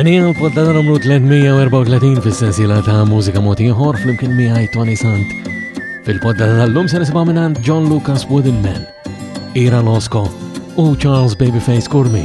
Dan hija l-poddata numru 334 fis-sensiela ta' mużika mod ieħor flimkien miegħi Tony Sant. Fil-poddata tal-lum se nisimgħu minn John Lucas Woodenman, Ira Losco u Charles Babyface Kurmi.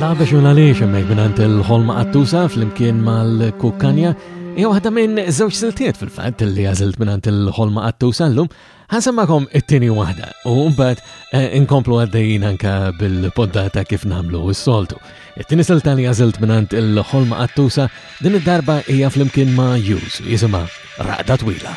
Taf biex minn għaliex hemmhekk mingħand il-ħolma qattusa flimkien mal-kukkanja hija waħda minn żewġ siltiet fil-fatt li għażilt mingħand il-ħolma qattusa llum ħansemmakom it-tieni waħda u mbagħad eh, inkomplu għaddejjin anka bil-poddata kif nagħmlu s-soltu. It-tieni silta li għażilt mingħand il-ħolma qattusa din id-darba hija flimkien ma' Jus jisimha Raqda Twila.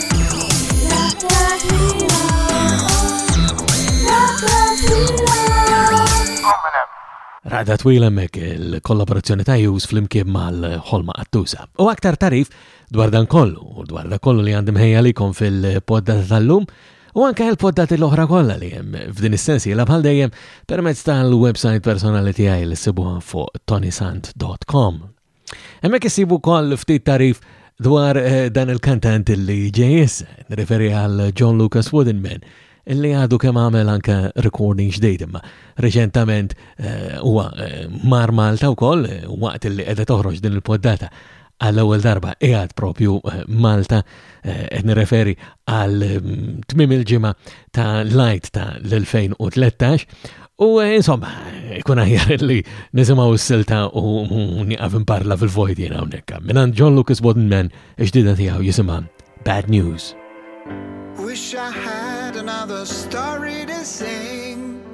Rada twila mek il-kollaborazzjoni ta' Hughes fl-imkien mal-ħolma Attusa. U aktar tarif dwar dan kollu, u dwar da kollu li għandim ħejja li kon fil-podda tal-lum, u anka il-poddati l-oħra kollha li hemm f'din is-sensiela bħal dejjem permezz tal-website personali tiegħi li sibuha fuq tonisant.com. Hemmhekk issibu wkoll ftit tarif dwar eh, dan il-kantant li ġejjis, nirreferi għal John Lucas Woodenman, illi għadu kemm għamel anke recording ġdejt imma reċentament eh, huwa eh, mar Malta wkoll eh, waqt li qiegħda toħroġ din il-poddata għall-ewwel darba qiegħed propju Malta qed eh, nirreferi għal mm, tmim il-ġimgħa ta' Light ta' l-2013 u eh, insomma ikun aħjar li nisimgħu s-silta u mm, nieqaf imparla fil-vojt jiena hawnhekk. Minn John Lucas Bodenman ġdida tiegħu jisimha Bad News. Wish I had another story to sing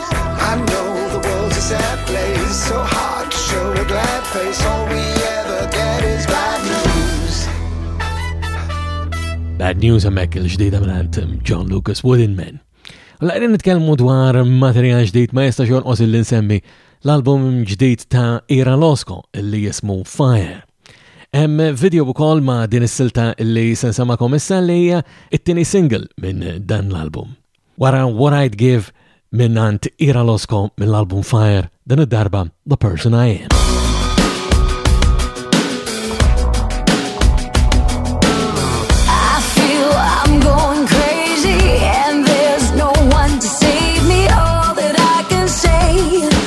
I know the world's a sad place, so hard to show a glad face. All we ever get is bad news. Bad news għamek il-ġdida minn John Lucas Wooden Man. La qegħdin nitkellmu dwar materjal ġdid ma jistax jonqos il nsemmi l-album ġdid ta' Ira Losco li jismu Fire. Hemm video wkoll ma' din is-silta li se nsamakom issa li hija it-tieni single minn dan l-album. Wara What I'd Give minnant Ira Losko mill-album Fire, din id-darba The Person I Am.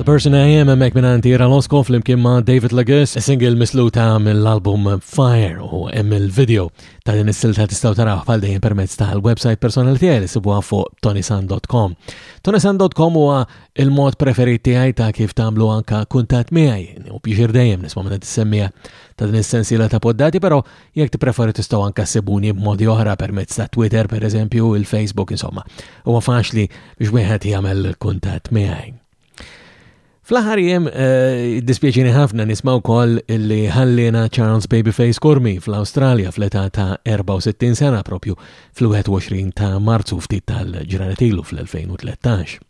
The Person I Am emmek minn għantira Losko fl-imkien ma' David Lagis, single mislu ta' mill-album Fire u hemm il-video ta' din is-silta tistaw taraw bħal dejjem permezz ta' l-website personali tiegħi li sibuha fuq tonisan.com. Tonisan.com huwa il-mod preferit tiegħi ta' kif tagħmlu anka kuntat miegħi u biex dejjem nisma' minn tissemmija ta' din is-sensiela ta' poddati, però Jekk tippreferi tistgħu anke ssibuni b'modi oħra permezz ta' Twitter pereżempju, il-Facebook insomma. Huwa faċli biex wieħed jagħmel kuntatt miegħi. Fl-aħħar jiem eh, dispjaċini ħafna nisma' wkoll li ħallina Charles Babyface Kormi fl-Awstralja fl-età ta' 64 sena propju fl-21 ta' Marzu ftit tal-ġranet ilu fl-2013.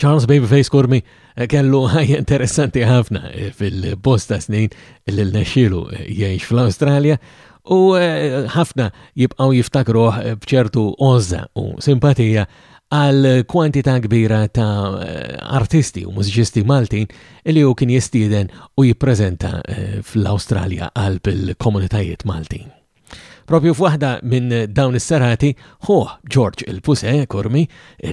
Charles Babyface Kurmi eh, kellu ħajja interessanti ħafna eh, fil-bosta snin li l-nexilu eh, jgħix fl-Australja u ħafna jibqaw jiftakruħ bċertu ozza u simpatija għal kwantità kbira ta' artisti u mużiċisti Maltin li hu kien jistieden u jippreżenta fl-Awstralja għal bil-komunitajiet Maltin. Propju f'waħda minn dawn is-serati, ħuh George il-Puse Kurmi,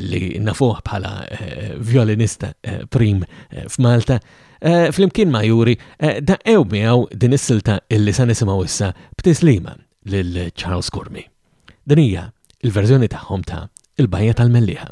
li nafuh bħala eh, violinista eh, prim eh, f'Malta, flimkien ma' Juri, daqqew miegħu din is-silta illi sa nisimgħu issa b'tislima lil Charles Kurmi. Din hija il-verżjoni tagħhom ta' Il-Bajja tal-Melliħa.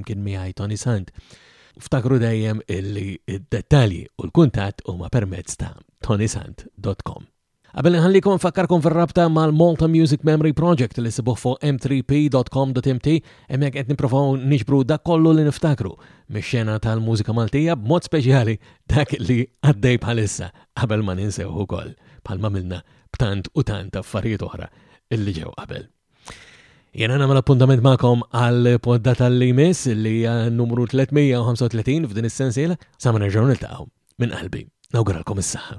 flimkien miegħi Tony Sant. Ftakru dejjem illi d-dettalji u l-kuntatt huma permezz ta' tonysant.com. Qabel nħallikom nfakkarkom fir-rabta mal-Malta Music Memory Project li sibuh fuq m3p.com.mt hemmhekk qed nipprovaw niġbru dak kollu li niftakru mix-xena tal-mużika Maltija b'mod speċjali dak li għaddej bħalissa qabel ma ninsew ukoll bħalma milna b'tant u tant affarijiet oħra illi ġew qabel. Jena namel appuntament ma'kom għal poddata li jmiss li hija numru 335 f'din is-sensiela sa ma nerġgħu niltaqgħu minn qalbi. Nawguralkom is-saħħa.